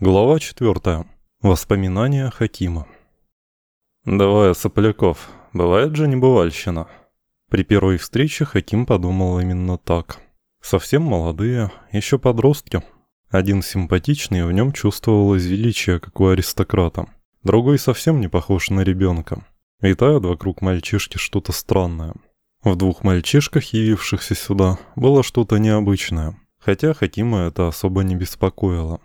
Глава 4. Воспоминания Хакима. «Давай, Сопляков, бывает же небывальщина». При первой встрече Хаким подумал именно так. Совсем молодые, еще подростки. Один симпатичный, в нем чувствовалось величие, как у аристократа. Другой совсем не похож на ребенка. Витают вокруг мальчишки что-то странное. В двух мальчишках, явившихся сюда, было что-то необычное. Хотя Хакима это особо не беспокоило.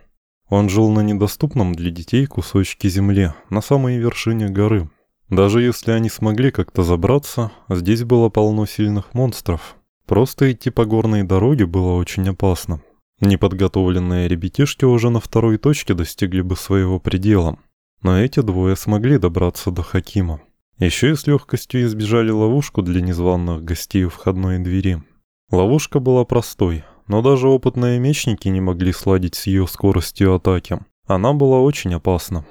Он жил на недоступном для детей кусочке земли, на самой вершине горы. Даже если они смогли как-то забраться, здесь было полно сильных монстров. Просто идти по горной дороге было очень опасно. Неподготовленные ребятишки уже на второй точке достигли бы своего предела. Но эти двое смогли добраться до Хакима. Еще и с легкостью избежали ловушку для незваных гостей у входной двери. Ловушка была простой, но даже опытные мечники не могли сладить с ее скоростью атаки. Она была очень опасна.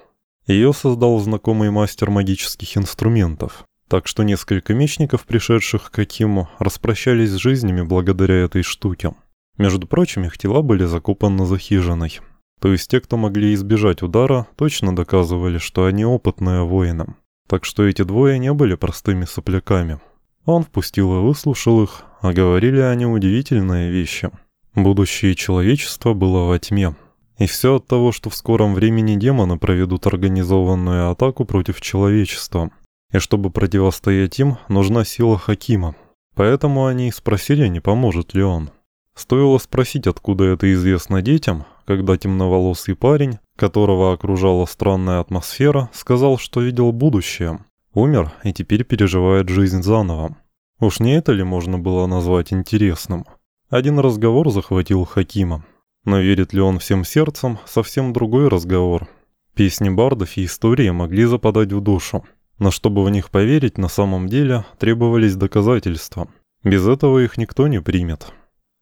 Ее создал знакомый мастер магических инструментов, так что несколько мечников, пришедших к Акиму, распрощались с жизнями благодаря этой штуке. Между прочим, их тела были закопаны за хижиной. То есть те, кто могли избежать удара, точно доказывали, что они опытные воины. Так что эти двое не были простыми сопляками. Он впустил и выслушал их, а говорили они удивительные вещи. Будущее человечества было во тьме. И все от того, что в скором времени демоны проведут организованную атаку против человечества. И чтобы противостоять им, нужна сила Хакима. Поэтому они спросили, не поможет ли он. Стоило спросить, откуда это известно детям, когда темноволосый парень, которого окружала странная атмосфера, сказал, что видел будущее. Умер и теперь переживает жизнь заново. Уж не это ли можно было назвать интересным? Один разговор захватил Хакима. Но верит ли он всем сердцем, совсем другой разговор. Песни бардов и истории могли западать в душу. Но чтобы в них поверить, на самом деле требовались доказательства. Без этого их никто не примет.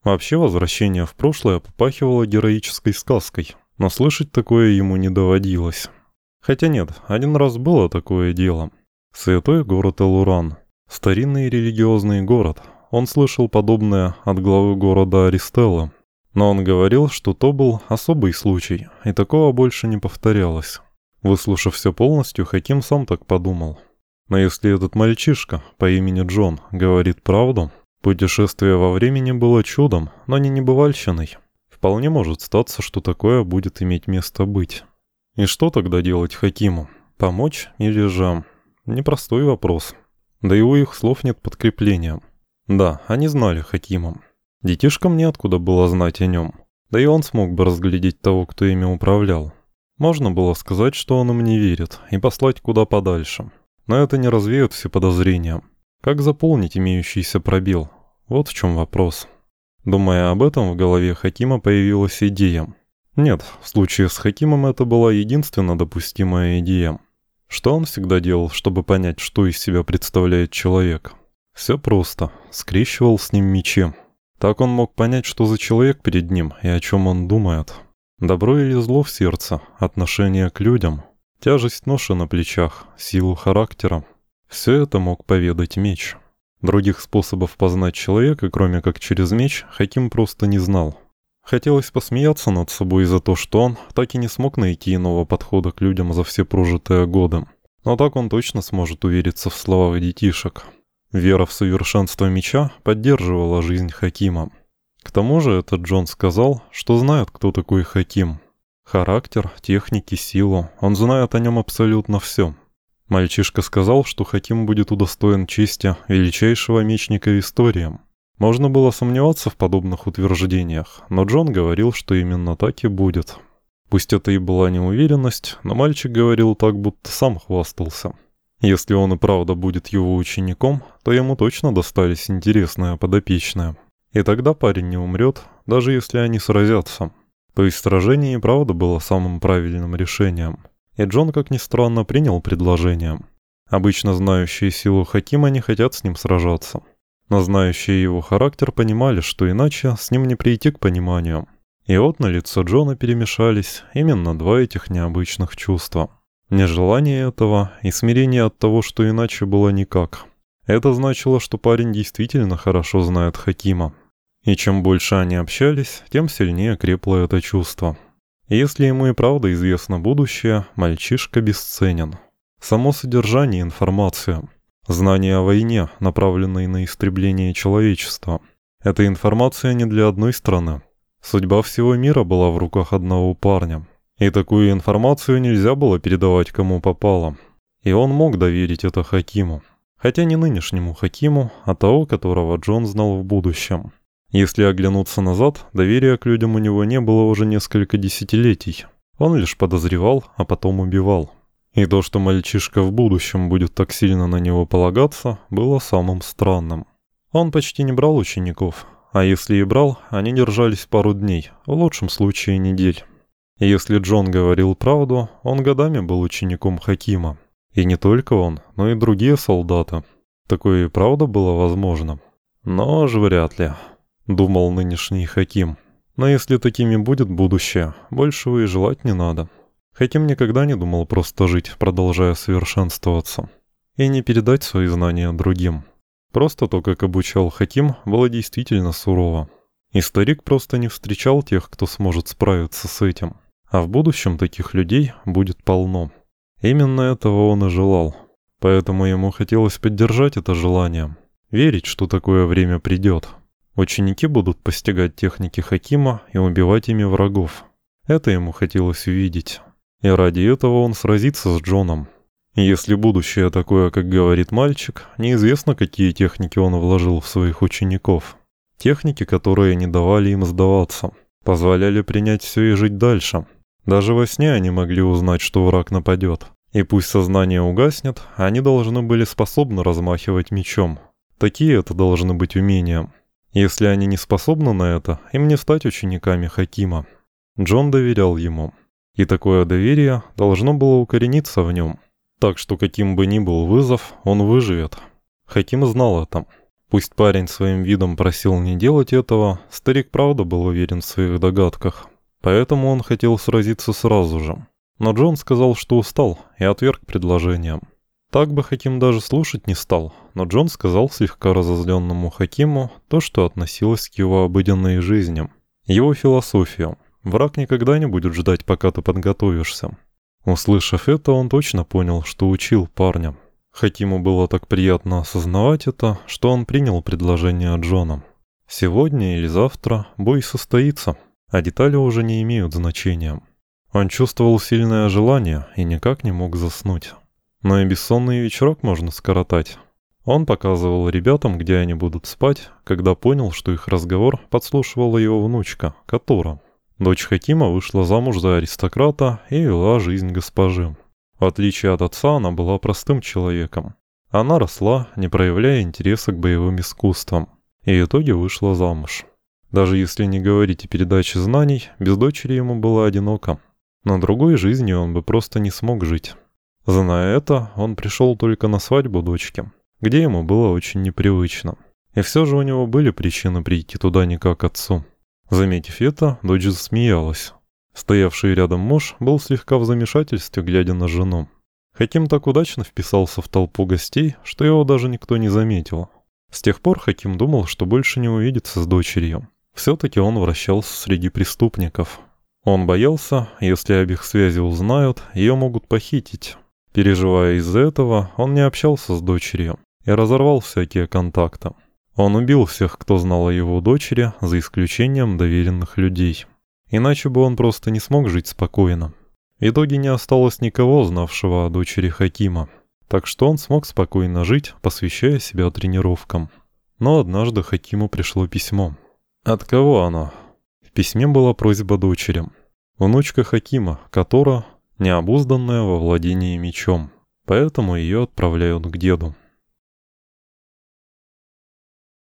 Вообще возвращение в прошлое попахивало героической сказкой, но слышать такое ему не доводилось. Хотя нет, один раз было такое дело. Святой город Элуран. Старинный религиозный город, он слышал подобное от главы города Аристелла. Но он говорил, что то был особый случай, и такого больше не повторялось. Выслушав все полностью, Хаким сам так подумал. Но если этот мальчишка по имени Джон говорит правду, путешествие во времени было чудом, но не небывальщиной. Вполне может статься, что такое будет иметь место быть. И что тогда делать Хакиму? Помочь или же... Непростой вопрос. Да и у их слов нет подкрепления. Да, они знали Хакима. Детишкам неоткуда было знать о нем. Да и он смог бы разглядеть того, кто ими управлял. Можно было сказать, что он им не верит, и послать куда подальше. Но это не развеет все подозрения. Как заполнить имеющийся пробел? Вот в чем вопрос. Думая об этом, в голове Хакима появилась идея. Нет, в случае с Хакимом это была единственно допустимая идея. Что он всегда делал, чтобы понять, что из себя представляет человек? Все просто. Скрещивал с ним мечи. Так он мог понять, что за человек перед ним и о чем он думает. Добро или зло в сердце, отношение к людям, тяжесть ноши на плечах, силу характера. Все это мог поведать меч. Других способов познать человека, кроме как через меч, Хаким просто не знал. Хотелось посмеяться над собой за то, что он так и не смог найти иного подхода к людям за все прожитые годы. Но так он точно сможет увериться в словах детишек. Вера в совершенство меча поддерживала жизнь Хакима. К тому же этот Джон сказал, что знает, кто такой Хаким. Характер, техники, силу, он знает о нем абсолютно все. Мальчишка сказал, что Хаким будет удостоен чести величайшего мечника в истории. Можно было сомневаться в подобных утверждениях, но Джон говорил, что именно так и будет. Пусть это и была неуверенность, но мальчик говорил так, будто сам хвастался. Если он и правда будет его учеником, то ему точно достались интересные подопечные. И тогда парень не умрет, даже если они сразятся. То есть сражение и правда было самым правильным решением. И Джон, как ни странно, принял предложение. Обычно знающие силу Хакима не хотят с ним сражаться. Но знающие его характер понимали, что иначе с ним не прийти к пониманию. И вот на лицо Джона перемешались именно два этих необычных чувства. Нежелание этого и смирение от того, что иначе было никак. Это значило, что парень действительно хорошо знает Хакима. И чем больше они общались, тем сильнее крепло это чувство. Если ему и правда известно будущее, мальчишка бесценен. Само содержание информации, знания о войне, направленные на истребление человечества. Эта информация не для одной страны. Судьба всего мира была в руках одного парня. И такую информацию нельзя было передавать кому попало. И он мог доверить это Хакиму. Хотя не нынешнему Хакиму, а того, которого Джон знал в будущем. Если оглянуться назад, доверия к людям у него не было уже несколько десятилетий. Он лишь подозревал, а потом убивал. И то, что мальчишка в будущем будет так сильно на него полагаться, было самым странным. Он почти не брал учеников, а если и брал, они держались пару дней, в лучшем случае недель. Если Джон говорил правду, он годами был учеником Хакима. И не только он, но и другие солдаты. Такое и правда было возможно. Но же вряд ли думал нынешний Хаким. Но если такими будет будущее, большего и желать не надо. Хаким никогда не думал просто жить, продолжая совершенствоваться. И не передать свои знания другим. Просто то, как обучал Хаким, было действительно сурово. И старик просто не встречал тех, кто сможет справиться с этим. А в будущем таких людей будет полно. Именно этого он и желал. Поэтому ему хотелось поддержать это желание. Верить, что такое время придет, Ученики будут постигать техники Хакима и убивать ими врагов. Это ему хотелось увидеть. И ради этого он сразится с Джоном. Если будущее такое, как говорит мальчик, неизвестно, какие техники он вложил в своих учеников. Техники, которые не давали им сдаваться, позволяли принять все и жить дальше. Даже во сне они могли узнать, что враг нападет. И пусть сознание угаснет, они должны были способны размахивать мечом. Такие это должны быть умения. Если они не способны на это, им не стать учениками Хакима. Джон доверял ему. И такое доверие должно было укорениться в нем. Так что каким бы ни был вызов, он выживет. Хаким знал это. Пусть парень своим видом просил не делать этого, старик правда был уверен в своих догадках. Поэтому он хотел сразиться сразу же. Но Джон сказал, что устал, и отверг предложение. Так бы Хаким даже слушать не стал, но Джон сказал слегка разозленному Хакиму то, что относилось к его обыденной жизни. Его философию. Враг никогда не будет ждать, пока ты подготовишься. Услышав это, он точно понял, что учил парня. Хакиму было так приятно осознавать это, что он принял предложение Джона. Сегодня или завтра бой состоится, а детали уже не имеют значения. Он чувствовал сильное желание и никак не мог заснуть. Но и бессонный вечерок можно скоротать. Он показывал ребятам, где они будут спать, когда понял, что их разговор подслушивала его внучка, Катура. Дочь Хакима вышла замуж за аристократа и вела жизнь госпожи. В отличие от отца, она была простым человеком. Она росла, не проявляя интереса к боевым искусствам, и в итоге вышла замуж. Даже если не говорить о передаче знаний, без дочери ему было одиноко. На другой жизни он бы просто не смог жить. Зная это, он пришел только на свадьбу дочки, где ему было очень непривычно. И все же у него были причины прийти туда не как отцу. Заметив это, дочь засмеялась. Стоявший рядом муж был слегка в замешательстве, глядя на жену. Хаким так удачно вписался в толпу гостей, что его даже никто не заметил. С тех пор Хаким думал, что больше не увидится с дочерью. Все-таки он вращался среди преступников. Он боялся, если об их связи узнают, ее могут похитить, Переживая из-за этого, он не общался с дочерью и разорвал всякие контакты. Он убил всех, кто знал о его дочери, за исключением доверенных людей. Иначе бы он просто не смог жить спокойно. В итоге не осталось никого, знавшего о дочери Хакима. Так что он смог спокойно жить, посвящая себя тренировкам. Но однажды Хакиму пришло письмо. От кого оно? В письме была просьба дочери. Внучка Хакима, которая необузданная во владении мечом, поэтому ее отправляют к деду.